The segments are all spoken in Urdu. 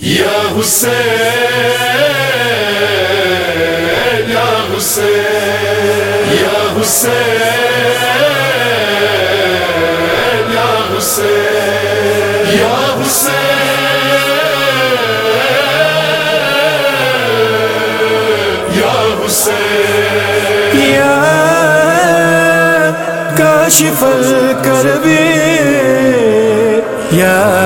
یا حسین یا حسین یا حسین یا حسین یا حسین یا حسین۔ یا کاشف الکربی یا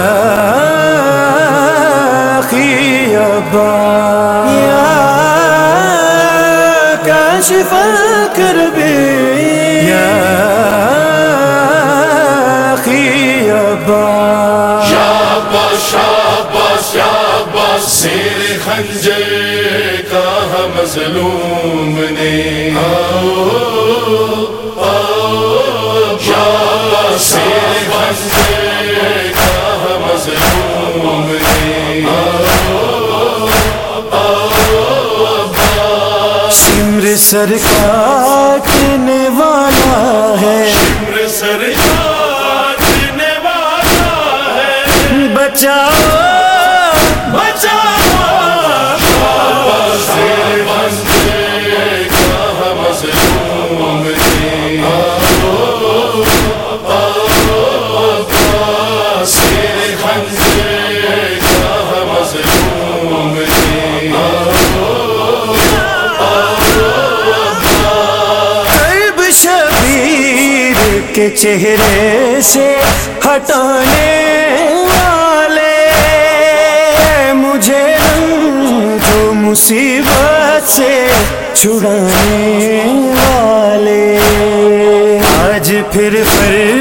کاشف الکربی یا اخی ابا شاباش شاباش شاباش سیر خنجر کا ہم مظلوم نے۔ سر کاٹنے والا ہے۔ عمر سر کاٹنے والا ہے۔ بچاؤ۔ کے چہرے سے ہٹانے والے مجھے جو مصیبت سے چھڑانے والے۔ آج پھر پھر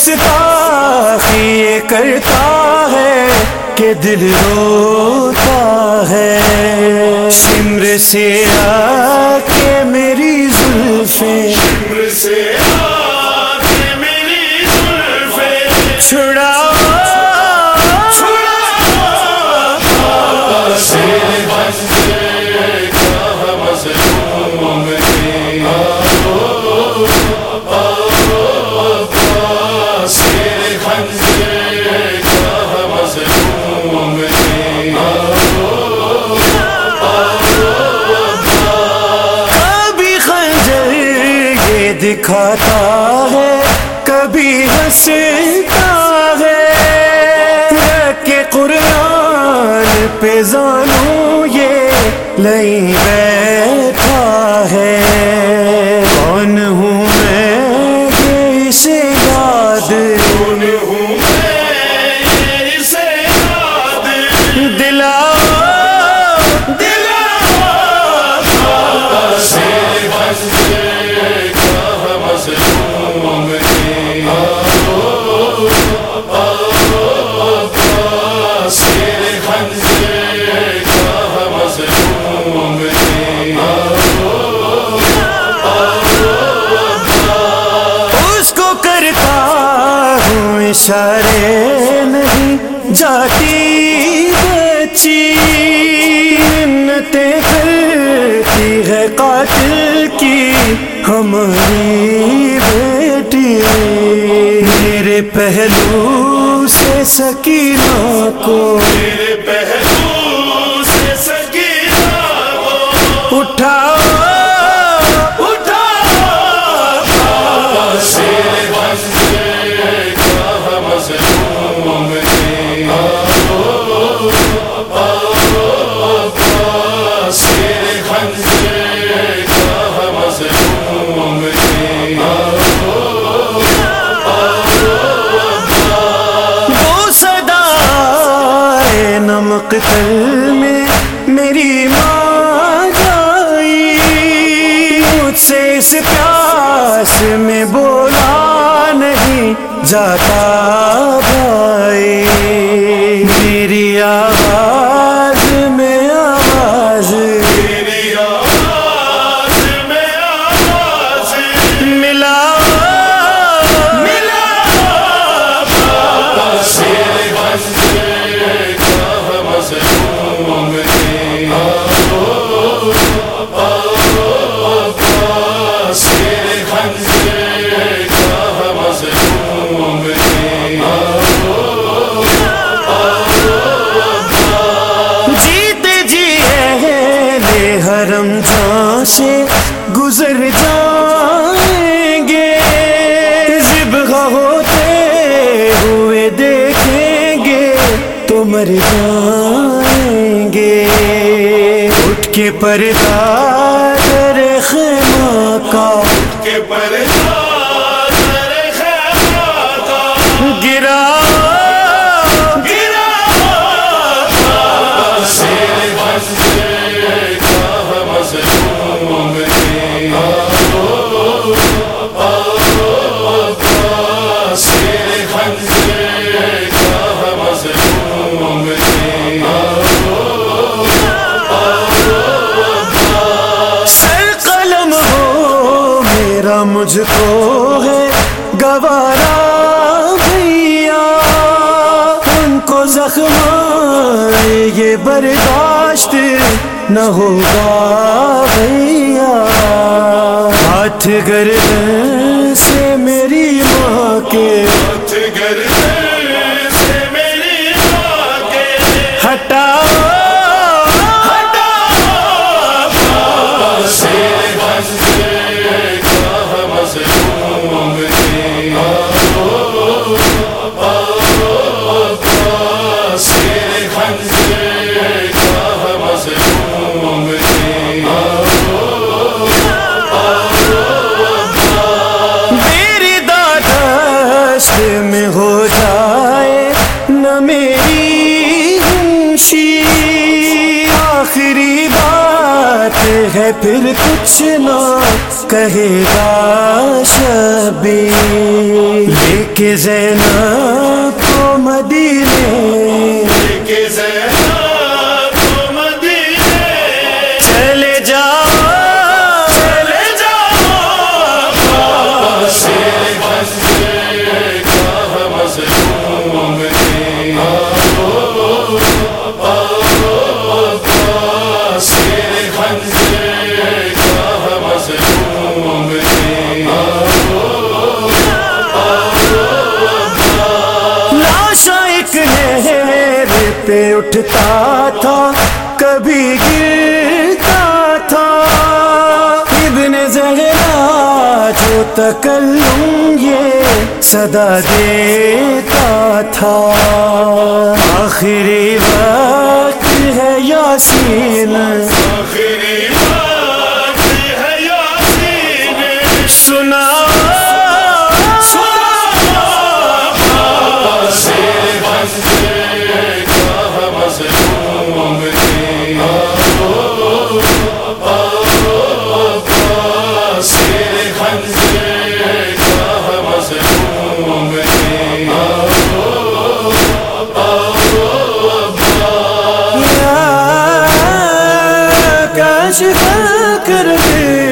گستاخی یہ کرتا ہے کہ دل روتا ہے۔ سمر سے آ کے میری زلفیں عمر سے دکھاتا ہے کبھی ہنستا ہے۔ کہ قرآن پہ زانو یہ نہیں اشارے نہیں، جاتی بچی منتیں کرتی ہے قاتل کی، ہماری بیٹی۔ میرے پہلو سے سکینہ کو، میرے پہلو مقتل میں میری ماں جائی مجھ سے اس پیاس میں بولا نہیں جاتا۔ گزر جائیں گے۔ ذبح ہوتے ہوئے دیکھیں گے تو مر جائیں گے۔ اٹھ کے پردہ در خیمہ کا کے پردہ گرا مجھ کو ہے گوارا بھیا۔ ان کو زخم یہ برداشت نہ ہوگا بھیا۔ ہاتھ گردن سے میری پھر کچھ نہ کہے گا شبی۔ لے کے زینب کو مدینے۔ کہ زینب پہ اٹھتا تھا، کبھی گرتا تھا۔ ابن زہرا جو تکلم یہ صدا دیتا تھا۔ آخری وقت ہے یاسین۔ کاش کر دے۔